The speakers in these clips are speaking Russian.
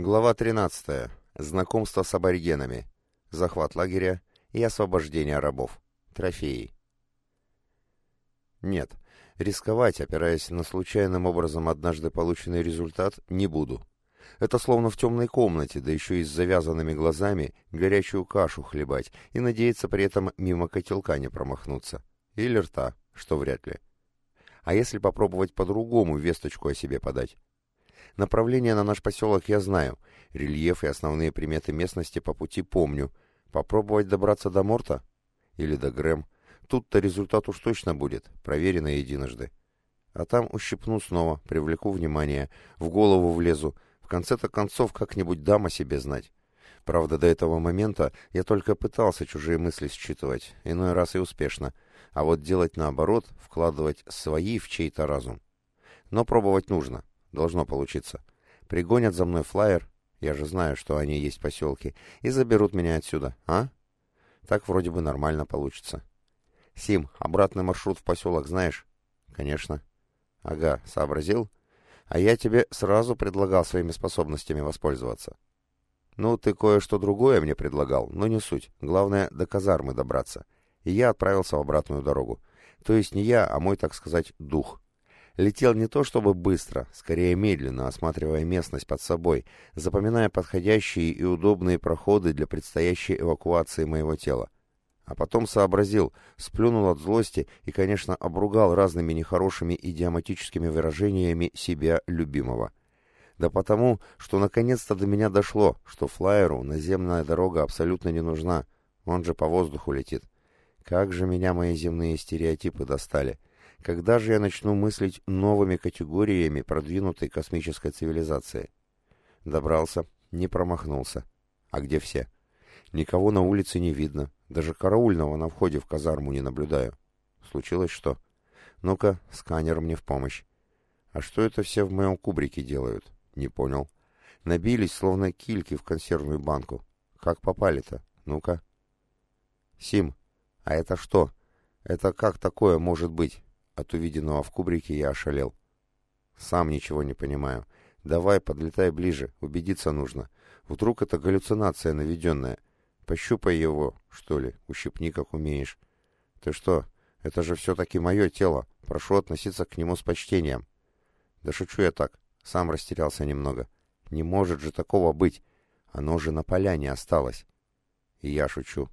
Глава 13. Знакомство с аборигенами. Захват лагеря и освобождение рабов. Трофеи. Нет, рисковать, опираясь на случайным образом однажды полученный результат, не буду. Это словно в темной комнате, да еще и с завязанными глазами, горячую кашу хлебать и надеяться при этом мимо котелка не промахнуться. Или рта, что вряд ли. А если попробовать по-другому весточку о себе подать? Направление на наш поселок я знаю, рельеф и основные приметы местности по пути помню. Попробовать добраться до Морта? Или до Грэм? Тут-то результат уж точно будет, проверено единожды. А там ущипну снова, привлеку внимание, в голову влезу. В конце-то концов как-нибудь дам о себе знать. Правда, до этого момента я только пытался чужие мысли считывать, иной раз и успешно. А вот делать наоборот, вкладывать свои в чей-то разум. Но пробовать нужно. Должно получиться. Пригонят за мной флайер, я же знаю, что они есть поселки, и заберут меня отсюда, а? Так вроде бы нормально получится. Сим, обратный маршрут в поселок знаешь? Конечно. Ага, сообразил? А я тебе сразу предлагал своими способностями воспользоваться. Ну, ты кое-что другое мне предлагал, но не суть. Главное, до казармы добраться. И я отправился в обратную дорогу. То есть не я, а мой, так сказать, дух. Летел не то чтобы быстро, скорее медленно, осматривая местность под собой, запоминая подходящие и удобные проходы для предстоящей эвакуации моего тела. А потом сообразил, сплюнул от злости и, конечно, обругал разными нехорошими идиоматическими выражениями себя любимого. Да потому, что наконец-то до меня дошло, что флайеру наземная дорога абсолютно не нужна, он же по воздуху летит. Как же меня мои земные стереотипы достали. Когда же я начну мыслить новыми категориями продвинутой космической цивилизации? Добрался, не промахнулся. А где все? Никого на улице не видно. Даже караульного на входе в казарму не наблюдаю. Случилось что? Ну-ка, сканер мне в помощь. А что это все в моем кубрике делают? Не понял. Набились, словно кильки в консервную банку. Как попали-то? Ну-ка. Сим, а это что? Это как такое может быть? От увиденного в кубрике я ошалел. «Сам ничего не понимаю. Давай, подлетай ближе, убедиться нужно. Вдруг это галлюцинация наведенная. Пощупай его, что ли, ущипни, как умеешь. Ты что, это же все-таки мое тело. Прошу относиться к нему с почтением». «Да шучу я так. Сам растерялся немного. Не может же такого быть. Оно же на поляне осталось». И я шучу.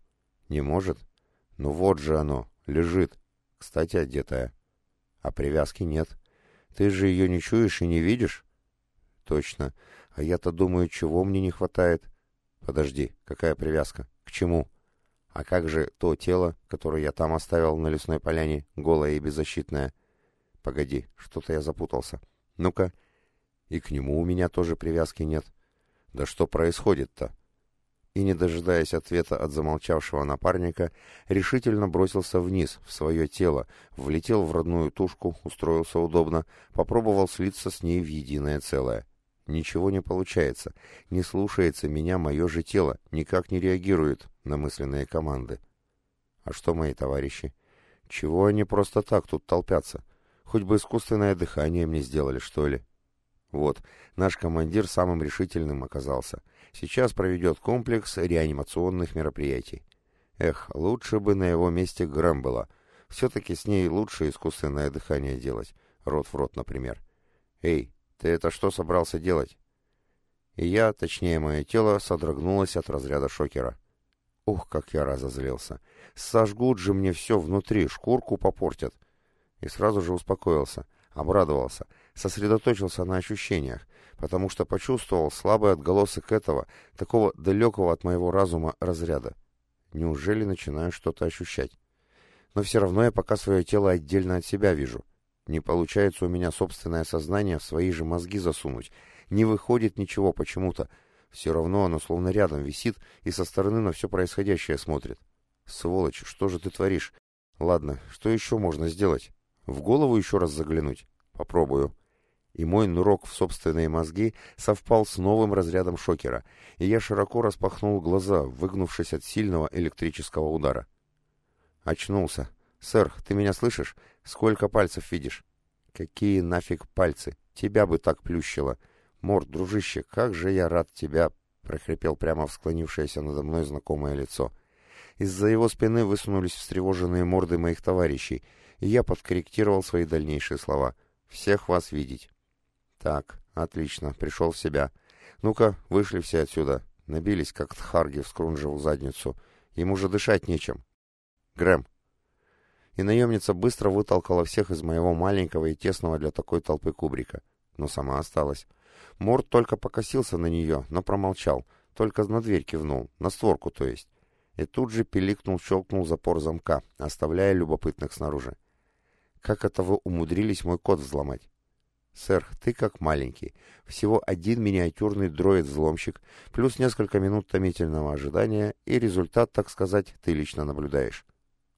«Не может? Ну вот же оно, лежит. Кстати, одетая» а привязки нет. Ты же ее не чуешь и не видишь? Точно. А я-то думаю, чего мне не хватает? Подожди, какая привязка? К чему? А как же то тело, которое я там оставил на лесной поляне, голое и беззащитное? Погоди, что-то я запутался. Ну-ка. И к нему у меня тоже привязки нет. Да что происходит-то? И, не дожидаясь ответа от замолчавшего напарника, решительно бросился вниз, в свое тело, влетел в родную тушку, устроился удобно, попробовал слиться с ней в единое целое. Ничего не получается, не слушается меня мое же тело, никак не реагирует на мысленные команды. А что мои товарищи? Чего они просто так тут толпятся? Хоть бы искусственное дыхание мне сделали, что ли? Вот, наш командир самым решительным оказался — Сейчас проведет комплекс реанимационных мероприятий. Эх, лучше бы на его месте Грэм была. Все-таки с ней лучше искусственное дыхание делать. Рот в рот, например. Эй, ты это что собрался делать? И я, точнее мое тело, содрогнулось от разряда шокера. Ух, как я разозлился. Сожгут же мне все внутри, шкурку попортят. И сразу же успокоился, обрадовался, сосредоточился на ощущениях потому что почувствовал слабый отголосок этого, такого далекого от моего разума разряда. Неужели начинаю что-то ощущать? Но все равно я пока свое тело отдельно от себя вижу. Не получается у меня собственное сознание в свои же мозги засунуть. Не выходит ничего почему-то. Все равно оно словно рядом висит и со стороны на все происходящее смотрит. Сволочь, что же ты творишь? Ладно, что еще можно сделать? В голову еще раз заглянуть? Попробую и мой нурок в собственные мозги совпал с новым разрядом шокера, и я широко распахнул глаза, выгнувшись от сильного электрического удара. Очнулся. «Сэр, ты меня слышишь? Сколько пальцев видишь?» «Какие нафиг пальцы? Тебя бы так плющило!» Морд, дружище, как же я рад тебя!» — прохрипел прямо в склонившееся надо мной знакомое лицо. Из-за его спины высунулись встревоженные морды моих товарищей, и я подкорректировал свои дальнейшие слова. «Всех вас видеть». «Так, отлично, пришел в себя. Ну-ка, вышли все отсюда. Набились, как тхарги в скрунжеву задницу. Ему же дышать нечем. Грэм, и наемница быстро вытолкала всех из моего маленького и тесного для такой толпы кубрика. Но сама осталась. Морд только покосился на нее, но промолчал, только на дверь кивнул, на створку то есть. И тут же пиликнул, щелкнул запор замка, оставляя любопытных снаружи. «Как это вы умудрились мой код взломать?» «Сэр, ты как маленький. Всего один миниатюрный дроид-взломщик, плюс несколько минут томительного ожидания, и результат, так сказать, ты лично наблюдаешь».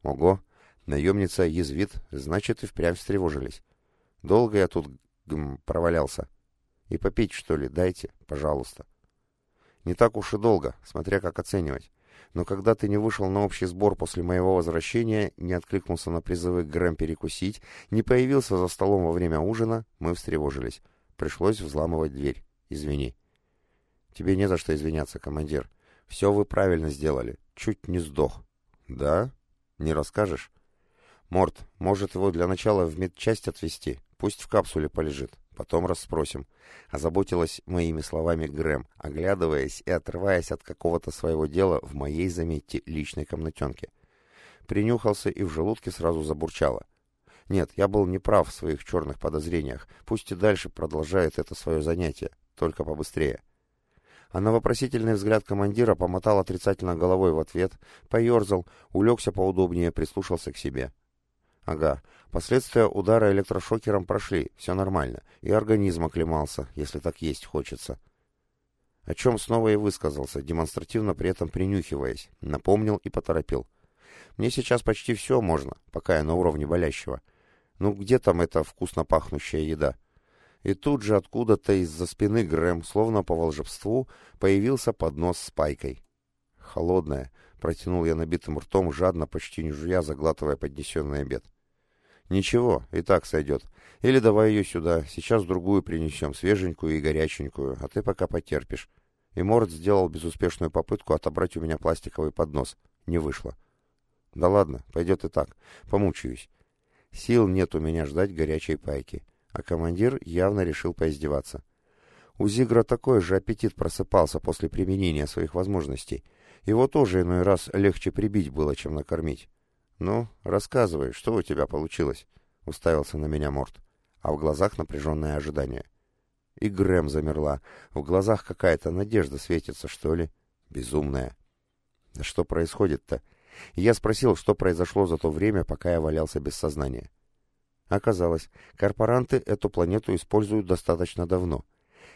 «Ого! Наемница язвит, значит, и впрямь встревожились. Долго я тут гм, провалялся. И попить, что ли, дайте, пожалуйста. Не так уж и долго, смотря как оценивать. Но когда ты не вышел на общий сбор после моего возвращения, не откликнулся на призывы Грэм перекусить, не появился за столом во время ужина, мы встревожились. Пришлось взламывать дверь. Извини. Тебе не за что извиняться, командир. Все вы правильно сделали. Чуть не сдох. Да? Не расскажешь? «Морт, может его для начала в медчасть отвезти? Пусть в капсуле полежит. Потом расспросим». Озаботилась моими словами Грэм, оглядываясь и отрываясь от какого-то своего дела в моей, заметьте, личной комнатенке. Принюхался и в желудке сразу забурчало. Нет, я был неправ в своих черных подозрениях. Пусть и дальше продолжает это свое занятие, только побыстрее. А на вопросительный взгляд командира помотал отрицательно головой в ответ, поерзал, улегся поудобнее, прислушался к себе. Ага, последствия удара электрошокером прошли, все нормально, и организм оклемался, если так есть хочется. О чем снова и высказался, демонстративно при этом принюхиваясь, напомнил и поторопил. Мне сейчас почти все можно, пока я на уровне болящего. Ну где там эта вкусно пахнущая еда? И тут же откуда-то из-за спины Грэм, словно по волшебству, появился поднос с пайкой. Холодная, протянул я набитым ртом, жадно, почти не жуя, заглатывая поднесенный обед. — «Ничего, и так сойдет. Или давай ее сюда, сейчас другую принесем, свеженькую и горяченькую, а ты пока потерпишь». И Морд сделал безуспешную попытку отобрать у меня пластиковый поднос. Не вышло. «Да ладно, пойдет и так. Помучаюсь. Сил нет у меня ждать горячей пайки». А командир явно решил поиздеваться. У Зигра такой же аппетит просыпался после применения своих возможностей. Его тоже иной раз легче прибить было, чем накормить. «Ну, рассказывай, что у тебя получилось?» — уставился на меня Морт, а в глазах напряженное ожидание. И Грэм замерла. В глазах какая-то надежда светится, что ли? Безумная. Да что происходит-то? я спросил, что произошло за то время, пока я валялся без сознания. Оказалось, корпоранты эту планету используют достаточно давно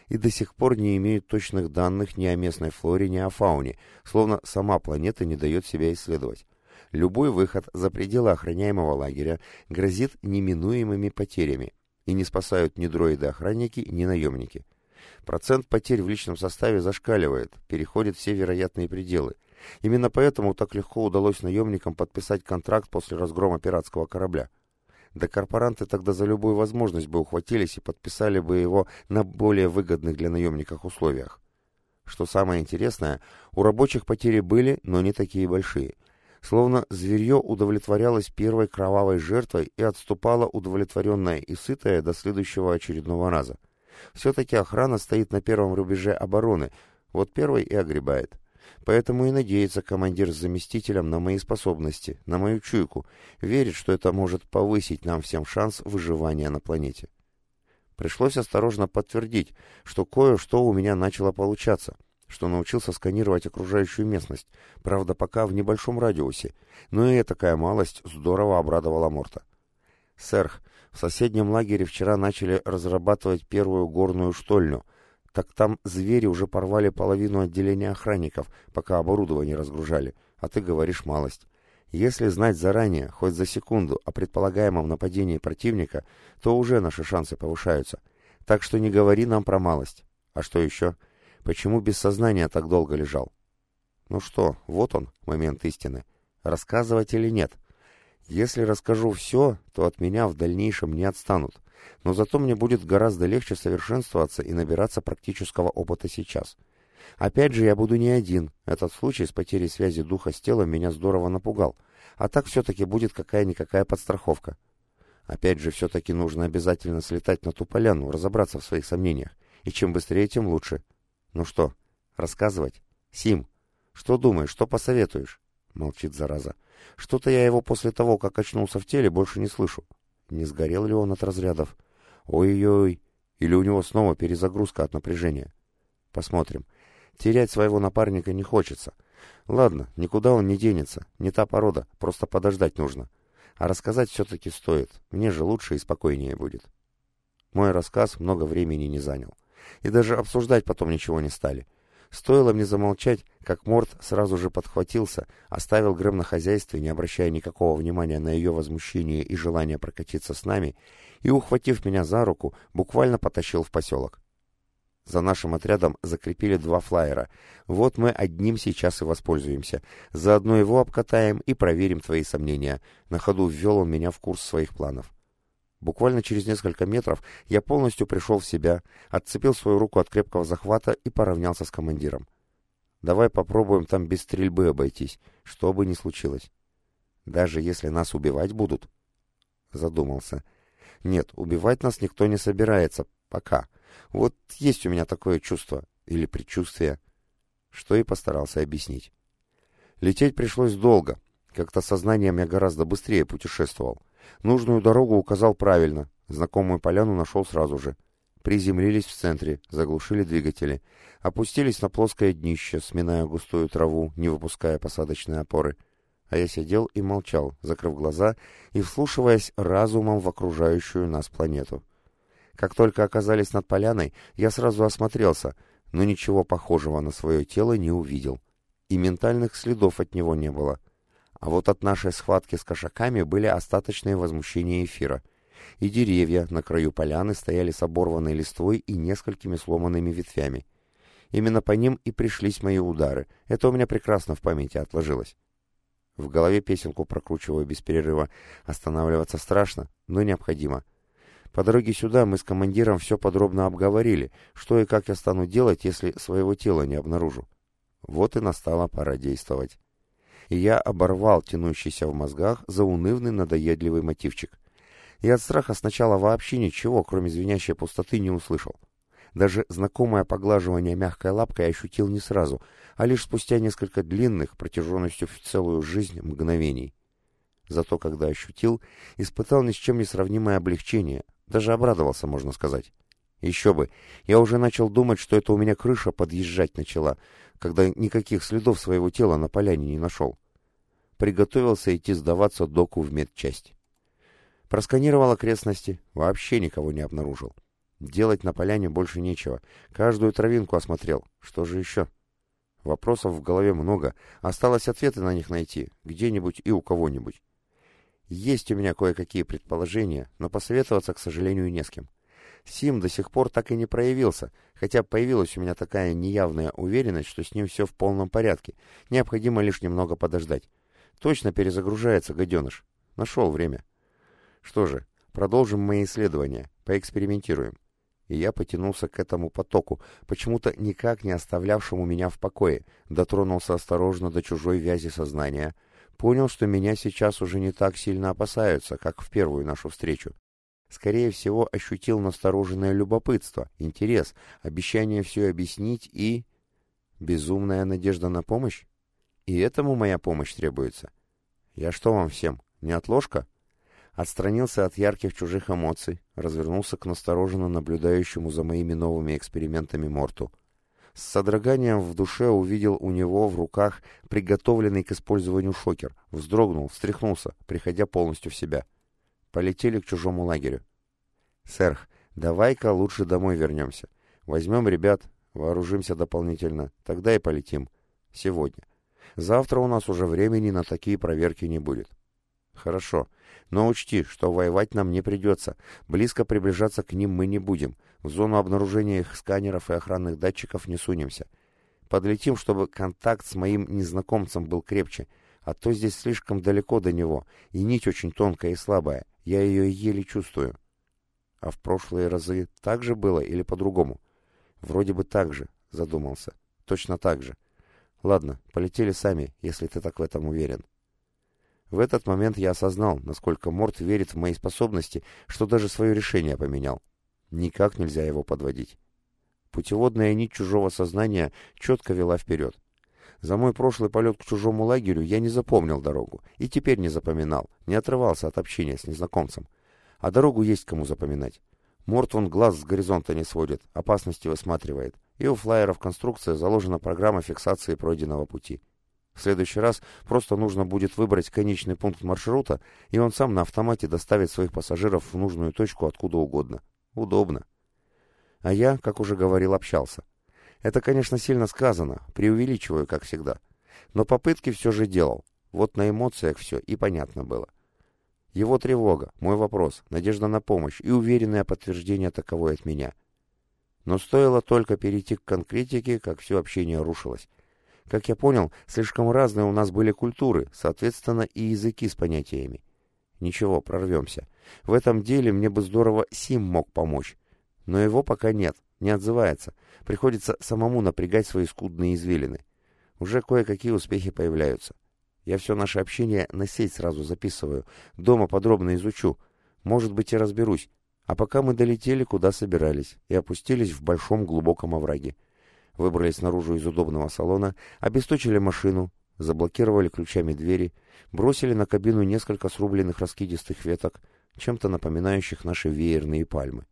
и до сих пор не имеют точных данных ни о местной флоре, ни о фауне, словно сама планета не дает себя исследовать любой выход за пределы охраняемого лагеря грозит неминуемыми потерями, и не спасают ни дроиды-охранники, ни наемники. Процент потерь в личном составе зашкаливает, переходит все вероятные пределы. Именно поэтому так легко удалось наемникам подписать контракт после разгрома пиратского корабля. Да корпоранты тогда за любую возможность бы ухватились и подписали бы его на более выгодных для наемников условиях. Что самое интересное, у рабочих потери были, но не такие большие – Словно зверье удовлетворялось первой кровавой жертвой и отступало удовлетворенное и сытое до следующего очередного раза. Все-таки охрана стоит на первом рубеже обороны, вот первый и огребает. Поэтому и надеется командир с заместителем на мои способности, на мою чуйку, верит, что это может повысить нам всем шанс выживания на планете. Пришлось осторожно подтвердить, что кое-что у меня начало получаться — что научился сканировать окружающую местность, правда, пока в небольшом радиусе, но и такая малость здорово обрадовала Морта. «Сэр, в соседнем лагере вчера начали разрабатывать первую горную штольню, так там звери уже порвали половину отделения охранников, пока оборудование разгружали, а ты говоришь малость. Если знать заранее, хоть за секунду, о предполагаемом нападении противника, то уже наши шансы повышаются. Так что не говори нам про малость. А что еще?» Почему без сознания так долго лежал? Ну что, вот он, момент истины. Рассказывать или нет? Если расскажу все, то от меня в дальнейшем не отстанут, но зато мне будет гораздо легче совершенствоваться и набираться практического опыта сейчас. Опять же, я буду не один. Этот случай с потерей связи духа с телом меня здорово напугал. А так все-таки будет какая-никакая подстраховка. Опять же, все-таки нужно обязательно слетать на ту поляну, разобраться в своих сомнениях. И чем быстрее, тем лучше. Ну что, рассказывать? Сим, что думаешь, что посоветуешь? Молчит зараза. Что-то я его после того, как очнулся в теле, больше не слышу. Не сгорел ли он от разрядов? Ой-ой, или у него снова перезагрузка от напряжения? Посмотрим. Терять своего напарника не хочется. Ладно, никуда он не денется, не та порода, просто подождать нужно. А рассказать все-таки стоит, мне же лучше и спокойнее будет. Мой рассказ много времени не занял. И даже обсуждать потом ничего не стали. Стоило мне замолчать, как Морт сразу же подхватился, оставил Грэм на хозяйстве, не обращая никакого внимания на ее возмущение и желание прокатиться с нами, и, ухватив меня за руку, буквально потащил в поселок. За нашим отрядом закрепили два флайера. Вот мы одним сейчас и воспользуемся. Заодно его обкатаем и проверим твои сомнения. На ходу ввел он меня в курс своих планов. Буквально через несколько метров я полностью пришел в себя, отцепил свою руку от крепкого захвата и поравнялся с командиром. Давай попробуем там без стрельбы обойтись, что бы ни случилось. Даже если нас убивать будут? Задумался. Нет, убивать нас никто не собирается, пока. Вот есть у меня такое чувство, или предчувствие, что и постарался объяснить. Лететь пришлось долго, как-то сознанием я гораздо быстрее путешествовал. Нужную дорогу указал правильно, знакомую поляну нашел сразу же. Приземлились в центре, заглушили двигатели, опустились на плоское днище, сминая густую траву, не выпуская посадочные опоры. А я сидел и молчал, закрыв глаза и вслушиваясь разумом в окружающую нас планету. Как только оказались над поляной, я сразу осмотрелся, но ничего похожего на свое тело не увидел. И ментальных следов от него не было. А вот от нашей схватки с кошаками были остаточные возмущения эфира. И деревья на краю поляны стояли с оборванной листвой и несколькими сломанными ветвями. Именно по ним и пришлись мои удары. Это у меня прекрасно в памяти отложилось. В голове песенку прокручиваю без перерыва. Останавливаться страшно, но необходимо. По дороге сюда мы с командиром все подробно обговорили, что и как я стану делать, если своего тела не обнаружу. Вот и настала пора действовать. И я оборвал тянущийся в мозгах заунывный надоедливый мотивчик. И от страха сначала вообще ничего, кроме звенящей пустоты, не услышал. Даже знакомое поглаживание мягкой лапкой ощутил не сразу, а лишь спустя несколько длинных, протяженностью в целую жизнь, мгновений. Зато когда ощутил, испытал ни с чем не сравнимое облегчение, даже обрадовался, можно сказать. Еще бы, я уже начал думать, что это у меня крыша подъезжать начала, когда никаких следов своего тела на поляне не нашел. Приготовился идти сдаваться доку в медчасть. Просканировал окрестности, вообще никого не обнаружил. Делать на поляне больше нечего. Каждую травинку осмотрел. Что же еще? Вопросов в голове много. Осталось ответы на них найти. Где-нибудь и у кого-нибудь. Есть у меня кое-какие предположения, но посоветоваться, к сожалению, не с кем. Сим до сих пор так и не проявился, хотя появилась у меня такая неявная уверенность, что с ним все в полном порядке. Необходимо лишь немного подождать. Точно перезагружается гаденыш. Нашел время. Что же, продолжим мои исследования, поэкспериментируем. И я потянулся к этому потоку, почему-то никак не оставлявшему меня в покое, дотронулся осторожно до чужой вязи сознания — Понял, что меня сейчас уже не так сильно опасаются, как в первую нашу встречу. Скорее всего, ощутил настороженное любопытство, интерес, обещание все объяснить и... Безумная надежда на помощь? И этому моя помощь требуется. Я что вам всем, не отложка? Отстранился от ярких чужих эмоций, развернулся к настороженно наблюдающему за моими новыми экспериментами Морту. С содроганием в душе увидел у него в руках приготовленный к использованию шокер. Вздрогнул, встряхнулся, приходя полностью в себя. Полетели к чужому лагерю. «Сэрх, давай-ка лучше домой вернемся. Возьмем ребят, вооружимся дополнительно, тогда и полетим. Сегодня. Завтра у нас уже времени на такие проверки не будет». «Хорошо. Но учти, что воевать нам не придется. Близко приближаться к ним мы не будем. В зону обнаружения их сканеров и охранных датчиков не сунемся. Подлетим, чтобы контакт с моим незнакомцем был крепче, а то здесь слишком далеко до него, и нить очень тонкая и слабая, я ее еле чувствую. А в прошлые разы так же было или по-другому? Вроде бы так же, задумался. Точно так же. Ладно, полетели сами, если ты так в этом уверен. В этот момент я осознал, насколько Морт верит в мои способности, что даже свое решение поменял. Никак нельзя его подводить. Путеводная нить чужого сознания четко вела вперед. За мой прошлый полет к чужому лагерю я не запомнил дорогу, и теперь не запоминал, не отрывался от общения с незнакомцем. А дорогу есть кому запоминать. Морт вон глаз с горизонта не сводит, опасности высматривает, и у флайера в конструкции заложена программа фиксации пройденного пути. В следующий раз просто нужно будет выбрать конечный пункт маршрута, и он сам на автомате доставит своих пассажиров в нужную точку откуда угодно. Удобно. А я, как уже говорил, общался. Это, конечно, сильно сказано, преувеличиваю, как всегда. Но попытки все же делал. Вот на эмоциях все и понятно было. Его тревога, мой вопрос, надежда на помощь и уверенное подтверждение таковой от меня. Но стоило только перейти к конкретике, как все общение рушилось. Как я понял, слишком разные у нас были культуры, соответственно, и языки с понятиями. Ничего, прорвемся. В этом деле мне бы здорово Сим мог помочь. Но его пока нет, не отзывается. Приходится самому напрягать свои скудные извилины. Уже кое-какие успехи появляются. Я все наше общение на сеть сразу записываю. Дома подробно изучу. Может быть и разберусь. А пока мы долетели, куда собирались, и опустились в большом глубоком овраге выбрались наружу из удобного салона, обесточили машину, заблокировали ключами двери, бросили на кабину несколько срубленных раскидистых веток, чем-то напоминающих наши веерные пальмы.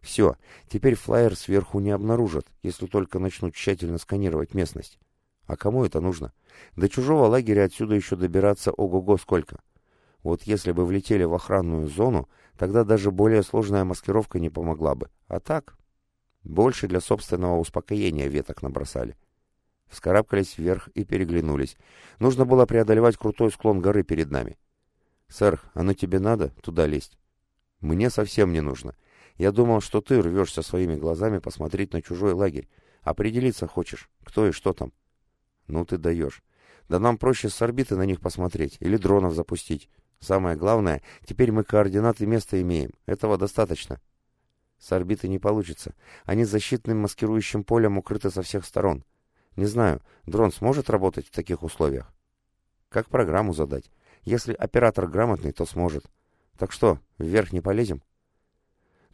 Все, теперь флайер сверху не обнаружат, если только начнут тщательно сканировать местность. А кому это нужно? До чужого лагеря отсюда еще добираться ого-го сколько. Вот если бы влетели в охранную зону, тогда даже более сложная маскировка не помогла бы. А так, больше для собственного успокоения веток набросали. Вскарабкались вверх и переглянулись. Нужно было преодолевать крутой склон горы перед нами. «Сэр, оно тебе надо туда лезть?» «Мне совсем не нужно. Я думал, что ты рвешься своими глазами посмотреть на чужой лагерь. Определиться хочешь, кто и что там». «Ну ты даешь. Да нам проще с орбиты на них посмотреть или дронов запустить. Самое главное, теперь мы координаты места имеем. Этого достаточно». С орбиты не получится. Они защитным маскирующим полем укрыты со всех сторон. Не знаю, дрон сможет работать в таких условиях? Как программу задать? Если оператор грамотный, то сможет. Так что, вверх не полезем?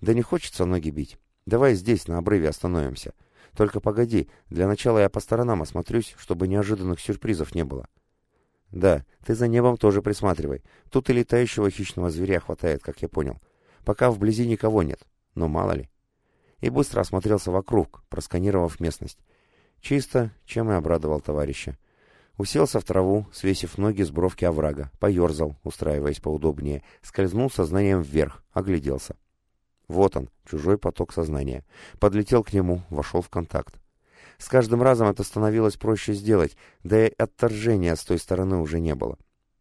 Да не хочется ноги бить. Давай здесь, на обрыве, остановимся. Только погоди, для начала я по сторонам осмотрюсь, чтобы неожиданных сюрпризов не было. Да, ты за небом тоже присматривай. Тут и летающего хищного зверя хватает, как я понял. Пока вблизи никого нет но мало ли. И быстро осмотрелся вокруг, просканировав местность. Чисто, чем и обрадовал товарища. Уселся в траву, свесив ноги с бровки оврага, поерзал, устраиваясь поудобнее, скользнул сознанием вверх, огляделся. Вот он, чужой поток сознания. Подлетел к нему, вошел в контакт. С каждым разом это становилось проще сделать, да и отторжения с той стороны уже не было.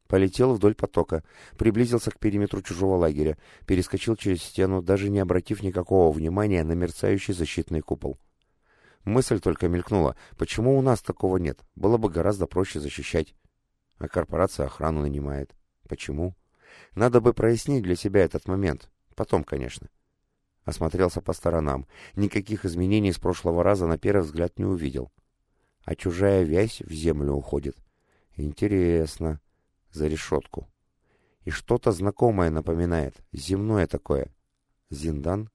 Полетел вдоль потока, приблизился к периметру чужого лагеря, перескочил через стену, даже не обратив никакого внимания на мерцающий защитный купол. Мысль только мелькнула, почему у нас такого нет, было бы гораздо проще защищать. А корпорация охрану нанимает. Почему? Надо бы прояснить для себя этот момент. Потом, конечно. Осмотрелся по сторонам. Никаких изменений с прошлого раза на первый взгляд не увидел. А чужая вязь в землю уходит. Интересно за решетку. И что-то знакомое напоминает, земное такое. Зиндан?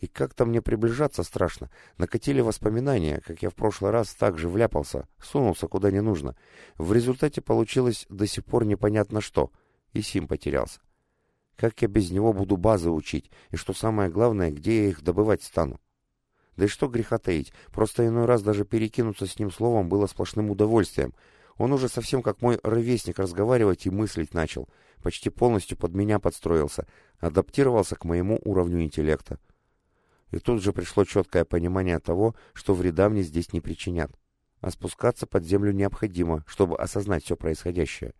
И как-то мне приближаться страшно. Накатили воспоминания, как я в прошлый раз так же вляпался, сунулся куда не нужно. В результате получилось до сих пор непонятно что, и Сим потерялся. Как я без него буду базы учить, и что самое главное, где я их добывать стану? Да и что греха таить, просто иной раз даже перекинуться с ним словом было сплошным удовольствием — он уже совсем как мой ровесник разговаривать и мыслить начал, почти полностью под меня подстроился, адаптировался к моему уровню интеллекта. И тут же пришло четкое понимание того, что вреда мне здесь не причинят. А спускаться под землю необходимо, чтобы осознать все происходящее.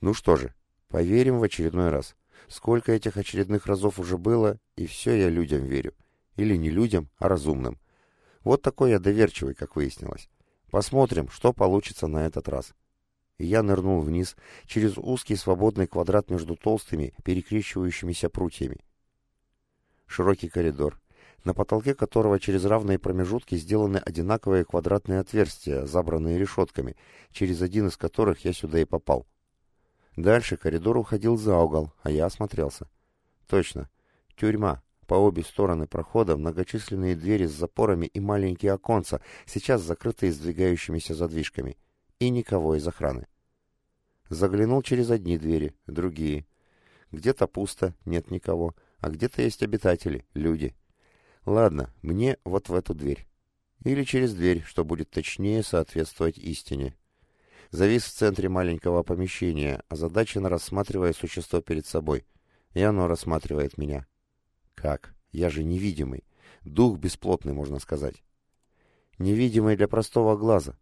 Ну что же, поверим в очередной раз. Сколько этих очередных разов уже было, и все я людям верю. Или не людям, а разумным. Вот такой я доверчивый, как выяснилось. Посмотрим, что получится на этот раз. и я нырнул вниз через узкий свободный квадрат между толстыми, перекрещивающимися прутьями. Широкий коридор, на потолке которого через равные промежутки сделаны одинаковые квадратные отверстия, забранные решетками, через один из которых я сюда и попал. Дальше коридор уходил за угол, а я осмотрелся. Точно. Тюрьма. По обе стороны прохода многочисленные двери с запорами и маленькие оконца, сейчас закрытые сдвигающимися задвижками. И никого из охраны. Заглянул через одни двери, другие. Где-то пусто, нет никого, а где-то есть обитатели, люди. Ладно, мне вот в эту дверь. Или через дверь, что будет точнее соответствовать истине. Завис в центре маленького помещения, озадаченно рассматривая существо перед собой. И оно рассматривает меня. Как? Я же невидимый. Дух бесплотный, можно сказать. Невидимый для простого глаза.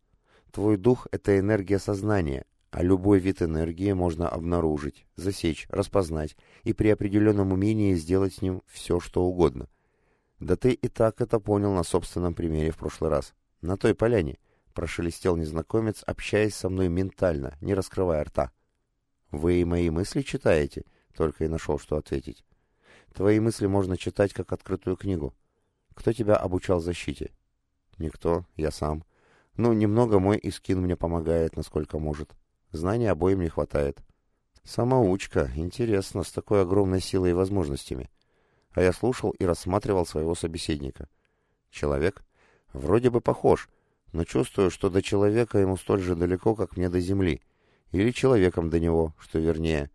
Твой дух — это энергия сознания, а любой вид энергии можно обнаружить, засечь, распознать и при определенном умении сделать с ним все, что угодно. Да ты и так это понял на собственном примере в прошлый раз. На той поляне. Прошелестел незнакомец, общаясь со мной ментально, не раскрывая рта. «Вы и мои мысли читаете?» Только и нашел, что ответить. «Твои мысли можно читать, как открытую книгу. Кто тебя обучал защите?» «Никто, я сам. Ну, немного мой Искин мне помогает, насколько может. Знаний обоим не хватает. Самоучка, интересно, с такой огромной силой и возможностями а я слушал и рассматривал своего собеседника. Человек? Вроде бы похож, но чувствую, что до человека ему столь же далеко, как мне до земли. Или человеком до него, что вернее.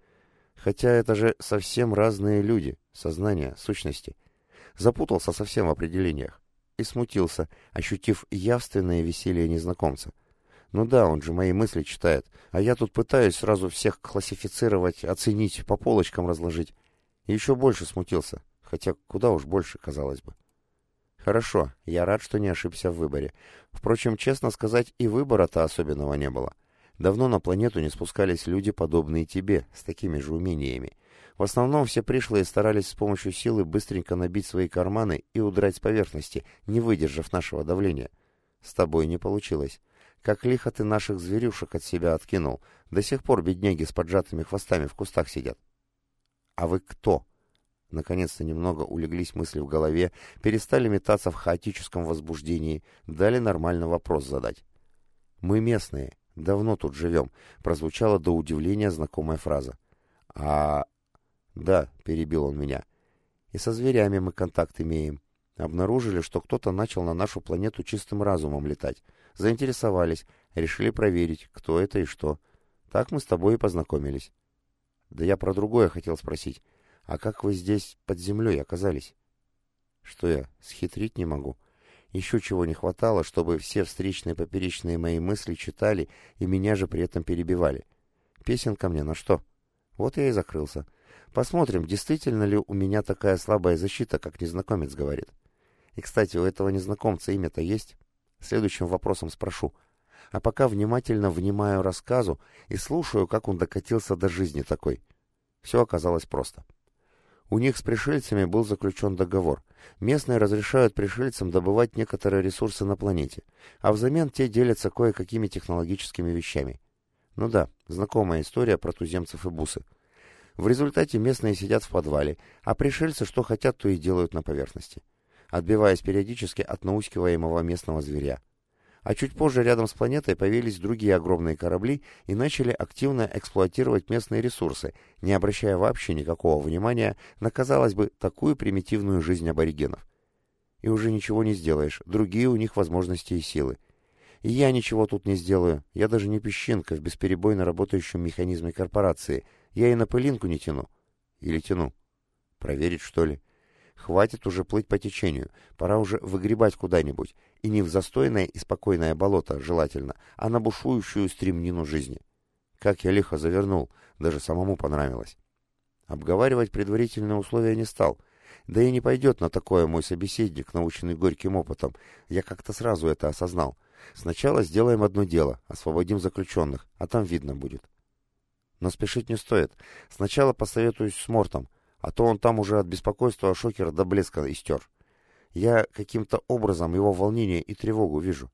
Хотя это же совсем разные люди, сознания, сущности. Запутался совсем в определениях. И смутился, ощутив явственное веселье незнакомца. Ну да, он же мои мысли читает, а я тут пытаюсь сразу всех классифицировать, оценить, по полочкам разложить. Еще больше смутился, хотя куда уж больше, казалось бы. Хорошо, я рад, что не ошибся в выборе. Впрочем, честно сказать, и выбора-то особенного не было. Давно на планету не спускались люди, подобные тебе, с такими же умениями. В основном все пришлые старались с помощью силы быстренько набить свои карманы и удрать с поверхности, не выдержав нашего давления. С тобой не получилось. Как лихо ты наших зверюшек от себя откинул. До сих пор бедняги с поджатыми хвостами в кустах сидят. А вы кто? Наконец-то немного улеглись мысли в голове, перестали метаться в хаотическом возбуждении, дали нормально вопрос задать. «Мы местные, давно тут живем», — прозвучала до удивления знакомая фраза. «А...» «Да», — перебил он меня. «И со зверями мы контакт имеем. Обнаружили, что кто-то начал на нашу планету чистым разумом летать. Заинтересовались, решили проверить, кто это и что. Так мы с тобой и познакомились». «Да я про другое хотел спросить». А как вы здесь под землей оказались? Что я, схитрить не могу? Еще чего не хватало, чтобы все встречные поперечные мои мысли читали и меня же при этом перебивали. Песен ко мне на что? Вот я и закрылся. Посмотрим, действительно ли у меня такая слабая защита, как незнакомец говорит. И, кстати, у этого незнакомца имя-то есть? Следующим вопросом спрошу. А пока внимательно внимаю рассказу и слушаю, как он докатился до жизни такой. Все оказалось просто. У них с пришельцами был заключен договор. Местные разрешают пришельцам добывать некоторые ресурсы на планете, а взамен те делятся кое-какими технологическими вещами. Ну да, знакомая история про туземцев и бусы. В результате местные сидят в подвале, а пришельцы что хотят, то и делают на поверхности, отбиваясь периодически от наускиваемого местного зверя а чуть позже рядом с планетой появились другие огромные корабли и начали активно эксплуатировать местные ресурсы, не обращая вообще никакого внимания на, казалось бы, такую примитивную жизнь аборигенов. И уже ничего не сделаешь, другие у них возможности и силы. И я ничего тут не сделаю, я даже не песчинка в бесперебойно работающем механизме корпорации, я и на пылинку не тяну. Или тяну. Проверить, что ли? Хватит уже плыть по течению, пора уже выгребать куда-нибудь, и не в застойное и спокойное болото, желательно, а на бушующую стремнину жизни. Как я лихо завернул, даже самому понравилось. Обговаривать предварительные условия не стал, да и не пойдет на такое мой собеседник, наученный горьким опытом, я как-то сразу это осознал. Сначала сделаем одно дело, освободим заключенных, а там видно будет. Но спешить не стоит. Сначала посоветуюсь с Мортом, а то он там уже от беспокойства шокера до блеска истер. Я каким-то образом его волнение и тревогу вижу.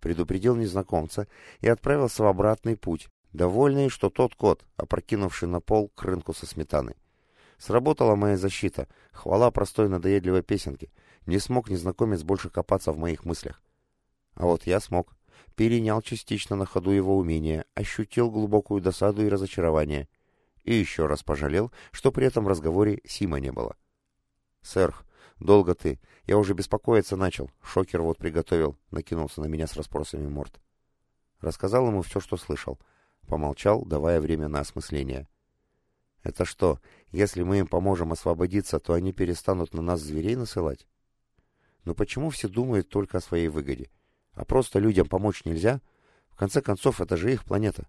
Предупредил незнакомца и отправился в обратный путь, довольный, что тот кот, опрокинувший на пол крынку со сметаной. Сработала моя защита, хвала простой надоедливой песенки. Не смог незнакомец больше копаться в моих мыслях. А вот я смог. Перенял частично на ходу его умения, ощутил глубокую досаду и разочарование. И еще раз пожалел, что при этом разговоре Сима не было. «Сэр, долго ты? Я уже беспокоиться начал. Шокер вот приготовил», — накинулся на меня с расспросами Морд. Рассказал ему все, что слышал. Помолчал, давая время на осмысление. «Это что, если мы им поможем освободиться, то они перестанут на нас зверей насылать? Но почему все думают только о своей выгоде? А просто людям помочь нельзя? В конце концов, это же их планета.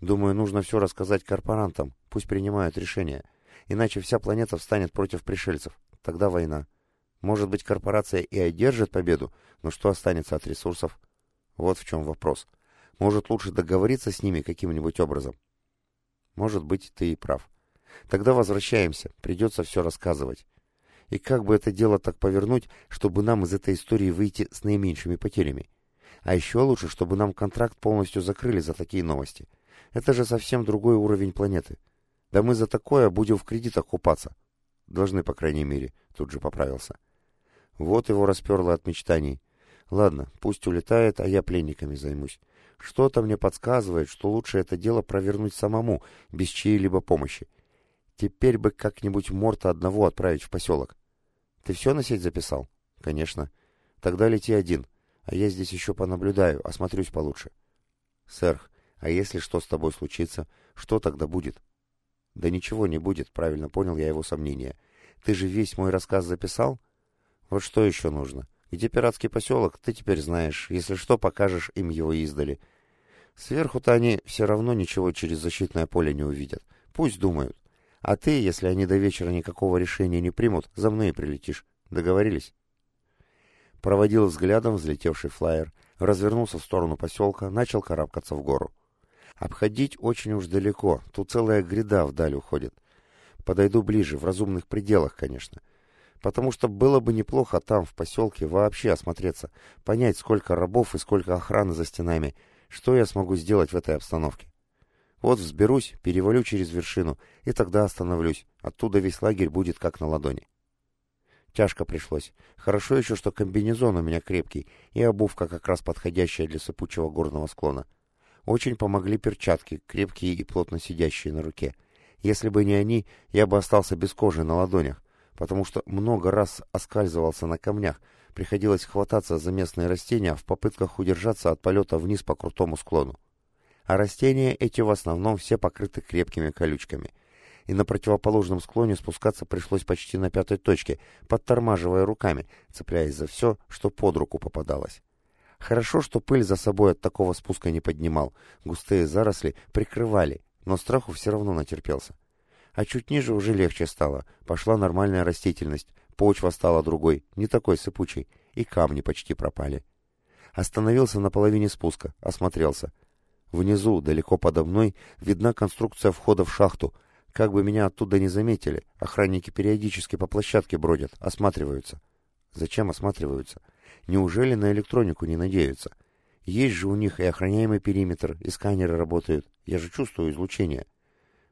Думаю, нужно все рассказать корпорантам, пусть принимают решения. Иначе вся планета встанет против пришельцев. Тогда война. Может быть, корпорация и одержит победу, но что останется от ресурсов? Вот в чем вопрос. Может, лучше договориться с ними каким-нибудь образом? Может быть, ты и прав. Тогда возвращаемся, придется все рассказывать. И как бы это дело так повернуть, чтобы нам из этой истории выйти с наименьшими потерями? А еще лучше, чтобы нам контракт полностью закрыли за такие новости. Это же совсем другой уровень планеты. Да мы за такое будем в кредитах купаться. Должны, по крайней мере, тут же поправился. Вот его расперло от мечтаний. Ладно, пусть улетает, а я пленниками займусь. Что-то мне подсказывает, что лучше это дело провернуть самому, без чьей-либо помощи. Теперь бы как-нибудь Морта одного отправить в поселок. Ты все на сеть записал? Конечно. Тогда лети один, а я здесь еще понаблюдаю, осмотрюсь получше. Сэр, а если что с тобой случится, что тогда будет? Да ничего не будет, правильно понял я его сомнения. Ты же весь мой рассказ записал? Вот что еще нужно? Где пиратский поселок, ты теперь знаешь. Если что, покажешь им его издали. Сверху-то они все равно ничего через защитное поле не увидят. Пусть думают. А ты, если они до вечера никакого решения не примут, за мной прилетишь. Договорились?» Проводил взглядом взлетевший флайер, развернулся в сторону поселка, начал карабкаться в гору. Обходить очень уж далеко, тут целая гряда вдаль уходит. Подойду ближе, в разумных пределах, конечно. Потому что было бы неплохо там, в поселке, вообще осмотреться, понять, сколько рабов и сколько охраны за стенами, что я смогу сделать в этой обстановке. Вот взберусь, перевалю через вершину, и тогда остановлюсь. Оттуда весь лагерь будет как на ладони. Тяжко пришлось. Хорошо еще, что комбинезон у меня крепкий, и обувка как раз подходящая для сыпучего горного склона. Очень помогли перчатки, крепкие и плотно сидящие на руке. Если бы не они, я бы остался без кожи на ладонях, потому что много раз оскальзывался на камнях, приходилось хвататься за местные растения в попытках удержаться от полета вниз по крутому склону а растения эти в основном все покрыты крепкими колючками. И на противоположном склоне спускаться пришлось почти на пятой точке, подтормаживая руками, цепляясь за все, что под руку попадалось. Хорошо, что пыль за собой от такого спуска не поднимал, густые заросли прикрывали, но страху все равно натерпелся. А чуть ниже уже легче стало, пошла нормальная растительность, почва стала другой, не такой сыпучей, и камни почти пропали. Остановился на половине спуска, осмотрелся. Внизу, далеко подо мной, видна конструкция входа в шахту. Как бы меня оттуда не заметили, охранники периодически по площадке бродят, осматриваются. Зачем осматриваются? Неужели на электронику не надеются? Есть же у них и охраняемый периметр, и сканеры работают. Я же чувствую излучение.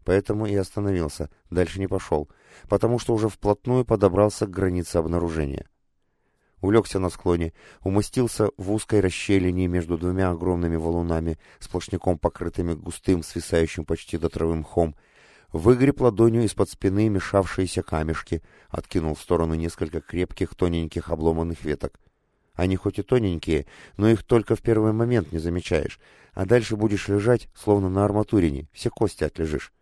Поэтому и остановился, дальше не пошел, потому что уже вплотную подобрался к границе обнаружения улегся на склоне, умостился в узкой расщелине между двумя огромными валунами, сплошняком покрытыми густым, свисающим почти до травы мхом, выгреб ладонью из-под спины мешавшиеся камешки, откинул в сторону несколько крепких, тоненьких обломанных веток. Они хоть и тоненькие, но их только в первый момент не замечаешь, а дальше будешь лежать, словно на арматурине, все кости отлежишь.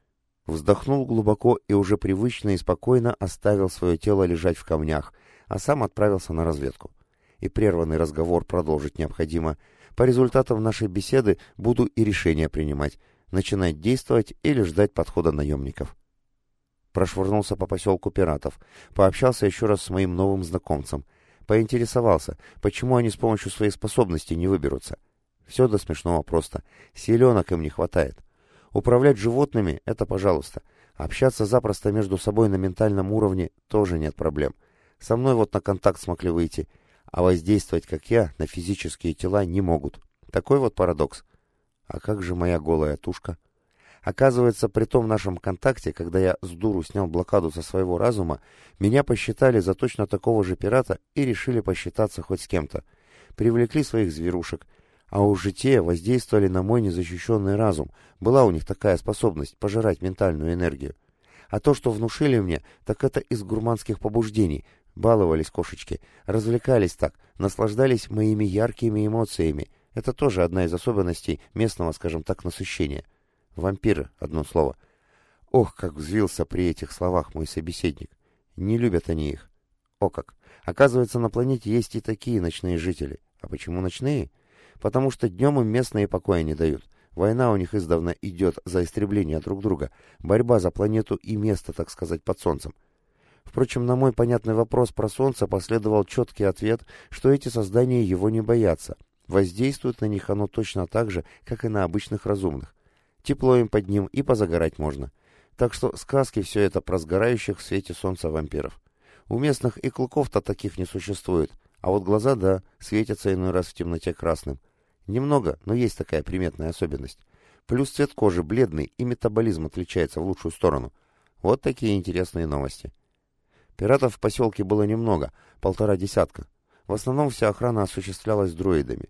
Вздохнул глубоко и уже привычно и спокойно оставил свое тело лежать в камнях — а сам отправился на разведку. И прерванный разговор продолжить необходимо. По результатам нашей беседы буду и решение принимать, начинать действовать или ждать подхода наемников. Прошвырнулся по поселку пиратов, пообщался еще раз с моим новым знакомцем, поинтересовался, почему они с помощью своих способностей не выберутся. Все до смешного просто. Селенок им не хватает. Управлять животными — это пожалуйста. Общаться запросто между собой на ментальном уровне тоже нет проблем. Со мной вот на контакт смогли выйти, а воздействовать, как я, на физические тела не могут. Такой вот парадокс. А как же моя голая тушка? Оказывается, при том нашем контакте, когда я с дуру снял блокаду со своего разума, меня посчитали за точно такого же пирата и решили посчитаться хоть с кем-то. Привлекли своих зверушек, а уже те воздействовали на мой незащищенный разум. Была у них такая способность пожирать ментальную энергию. А то, что внушили мне, так это из гурманских побуждений. Баловались кошечки, развлекались так, наслаждались моими яркими эмоциями. Это тоже одна из особенностей местного, скажем так, насыщения. Вампиры, одно слово. Ох, как взвился при этих словах мой собеседник. Не любят они их. О как! Оказывается, на планете есть и такие ночные жители. А почему ночные? Потому что днем им местные покоя не дают. Война у них издавна идет за истребление друг друга. Борьба за планету и место, так сказать, под солнцем. Впрочем, на мой понятный вопрос про солнце последовал четкий ответ, что эти создания его не боятся. Воздействует на них оно точно так же, как и на обычных разумных. Тепло им под ним и позагорать можно. Так что сказки все это про сгорающих в свете солнца вампиров. У местных и клыков-то таких не существует, а вот глаза, да, светятся иной раз в темноте красным. Немного, но есть такая приметная особенность. Плюс цвет кожи бледный и метаболизм отличается в лучшую сторону. Вот такие интересные новости. Пиратов в поселке было немного, полтора десятка. В основном вся охрана осуществлялась дроидами.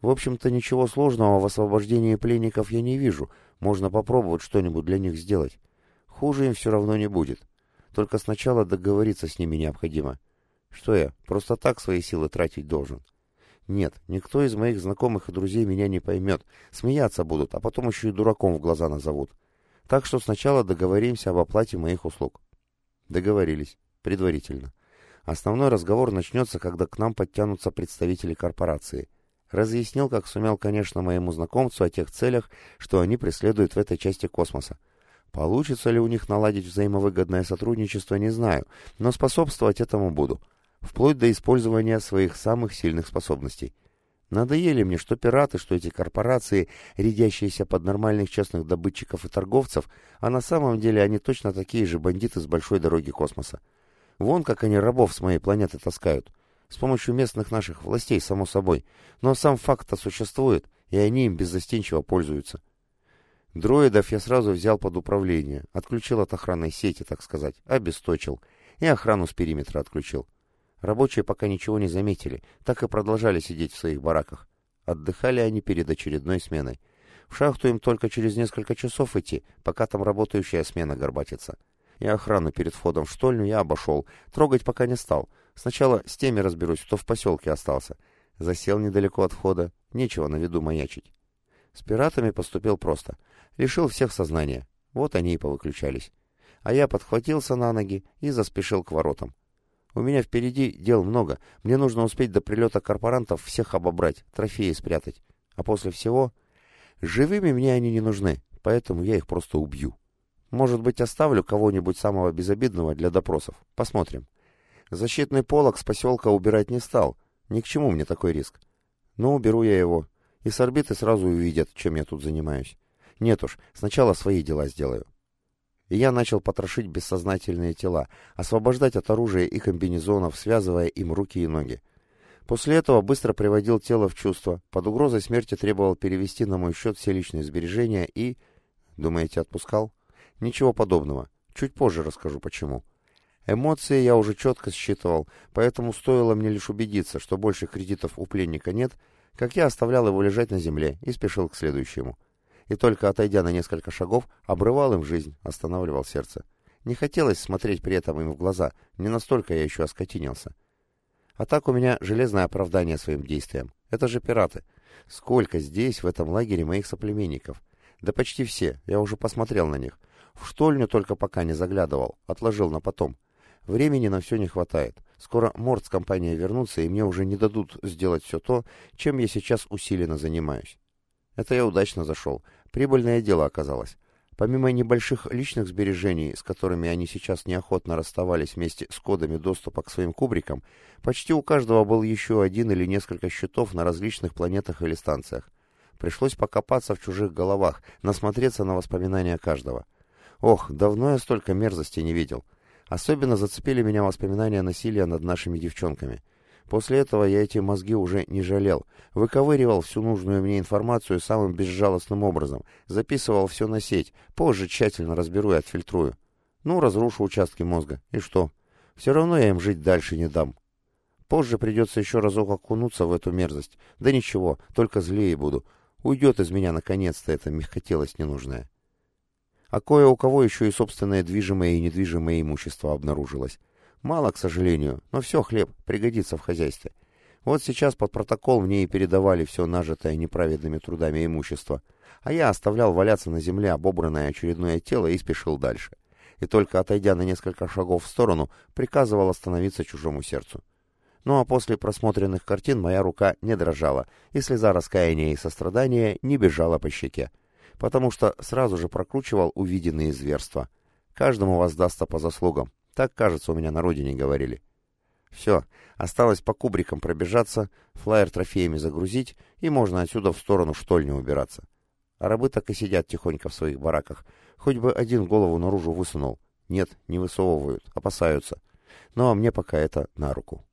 В общем-то, ничего сложного в освобождении пленников я не вижу. Можно попробовать что-нибудь для них сделать. Хуже им все равно не будет. Только сначала договориться с ними необходимо. Что я, просто так свои силы тратить должен? Нет, никто из моих знакомых и друзей меня не поймет. Смеяться будут, а потом еще и дураком в глаза назовут. Так что сначала договоримся об оплате моих услуг. Договорились. Предварительно. Основной разговор начнется, когда к нам подтянутся представители корпорации. Разъяснил, как сумел, конечно, моему знакомцу о тех целях, что они преследуют в этой части космоса. Получится ли у них наладить взаимовыгодное сотрудничество, не знаю, но способствовать этому буду, вплоть до использования своих самых сильных способностей. Надоели мне что пираты, что эти корпорации, рядящиеся под нормальных честных добытчиков и торговцев, а на самом деле они точно такие же бандиты с большой дороги космоса. Вон как они рабов с моей планеты таскают. С помощью местных наших властей, само собой. Но сам факт-то существует, и они им беззастенчиво пользуются. Дроидов я сразу взял под управление, отключил от охранной сети, так сказать, обесточил, и охрану с периметра отключил. Рабочие пока ничего не заметили, так и продолжали сидеть в своих бараках. Отдыхали они перед очередной сменой. В шахту им только через несколько часов идти, пока там работающая смена горбатится. И охрану перед входом в штольню я обошел, трогать пока не стал, Сначала с теми разберусь, кто в поселке остался. Засел недалеко от входа, нечего на виду маячить. С пиратами поступил просто. Лишил всех сознания. Вот они и повыключались. А я подхватился на ноги и заспешил к воротам. У меня впереди дел много. Мне нужно успеть до прилета корпорантов всех обобрать, трофеи спрятать. А после всего... Живыми мне они не нужны, поэтому я их просто убью. Может быть, оставлю кого-нибудь самого безобидного для допросов. Посмотрим. Защитный полог с поселка убирать не стал. Ни к чему мне такой риск. Но уберу я его. И с орбиты сразу увидят, чем я тут занимаюсь. Нет уж, сначала свои дела сделаю. И я начал потрошить бессознательные тела, освобождать от оружия и комбинезонов, связывая им руки и ноги. После этого быстро приводил тело в чувство, под угрозой смерти требовал перевести на мой счет все личные сбережения и... Думаете, отпускал? Ничего подобного. Чуть позже расскажу, почему. Эмоции я уже четко считывал, поэтому стоило мне лишь убедиться, что больше кредитов у пленника нет, как я оставлял его лежать на земле и спешил к следующему. И только отойдя на несколько шагов, обрывал им жизнь, останавливал сердце. Не хотелось смотреть при этом им в глаза, не настолько я еще оскотинился. А так у меня железное оправдание своим действиям. Это же пираты. Сколько здесь, в этом лагере, моих соплеменников? Да почти все, я уже посмотрел на них. В штольню только пока не заглядывал, отложил на потом. Времени на все не хватает. Скоро Морд с компанией вернутся, и мне уже не дадут сделать все то, чем я сейчас усиленно занимаюсь. Это я удачно зашел. Прибыльное дело оказалось. Помимо небольших личных сбережений, с которыми они сейчас неохотно расставались вместе с кодами доступа к своим кубрикам, почти у каждого был еще один или несколько счетов на различных планетах или станциях. Пришлось покопаться в чужих головах, насмотреться на воспоминания каждого. Ох, давно я столько мерзости не видел. Особенно зацепили меня воспоминания насилия над нашими девчонками. После этого я эти мозги уже не жалел, выковыривал всю нужную мне информацию самым безжалостным образом, записывал все на сеть, позже тщательно разберу и отфильтрую. Ну, разрушу участки мозга, и что? Все равно я им жить дальше не дам. Позже придется еще разок окунуться в эту мерзость. Да ничего, только злее буду. Уйдет из меня наконец-то эта мягкотелость ненужная. А кое у кого еще и собственное движимое и недвижимое имущество обнаружилось. Мало, к сожалению, но все хлеб, пригодится в хозяйстве. Вот сейчас под протокол мне и передавали все нажитое неправедными трудами имущество, а я оставлял валяться на земле обобранное очередное тело и спешил дальше. И только отойдя на несколько шагов в сторону, приказывал остановиться чужому сердцу. Ну а после просмотренных картин моя рука не дрожала, и слеза раскаяния и сострадания не бежала по щеке, потому что сразу же прокручивал увиденные зверства. Каждому воздастся по заслугам, так, кажется, у меня на родине говорили. Все, осталось по кубрикам пробежаться, флайер трофеями загрузить, и можно отсюда в сторону штольни убираться. А рабы так и сидят тихонько в своих бараках. Хоть бы один голову наружу высунул. Нет, не высовывают, опасаются. Но мне пока это на руку.